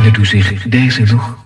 herinnert u zich deze nog?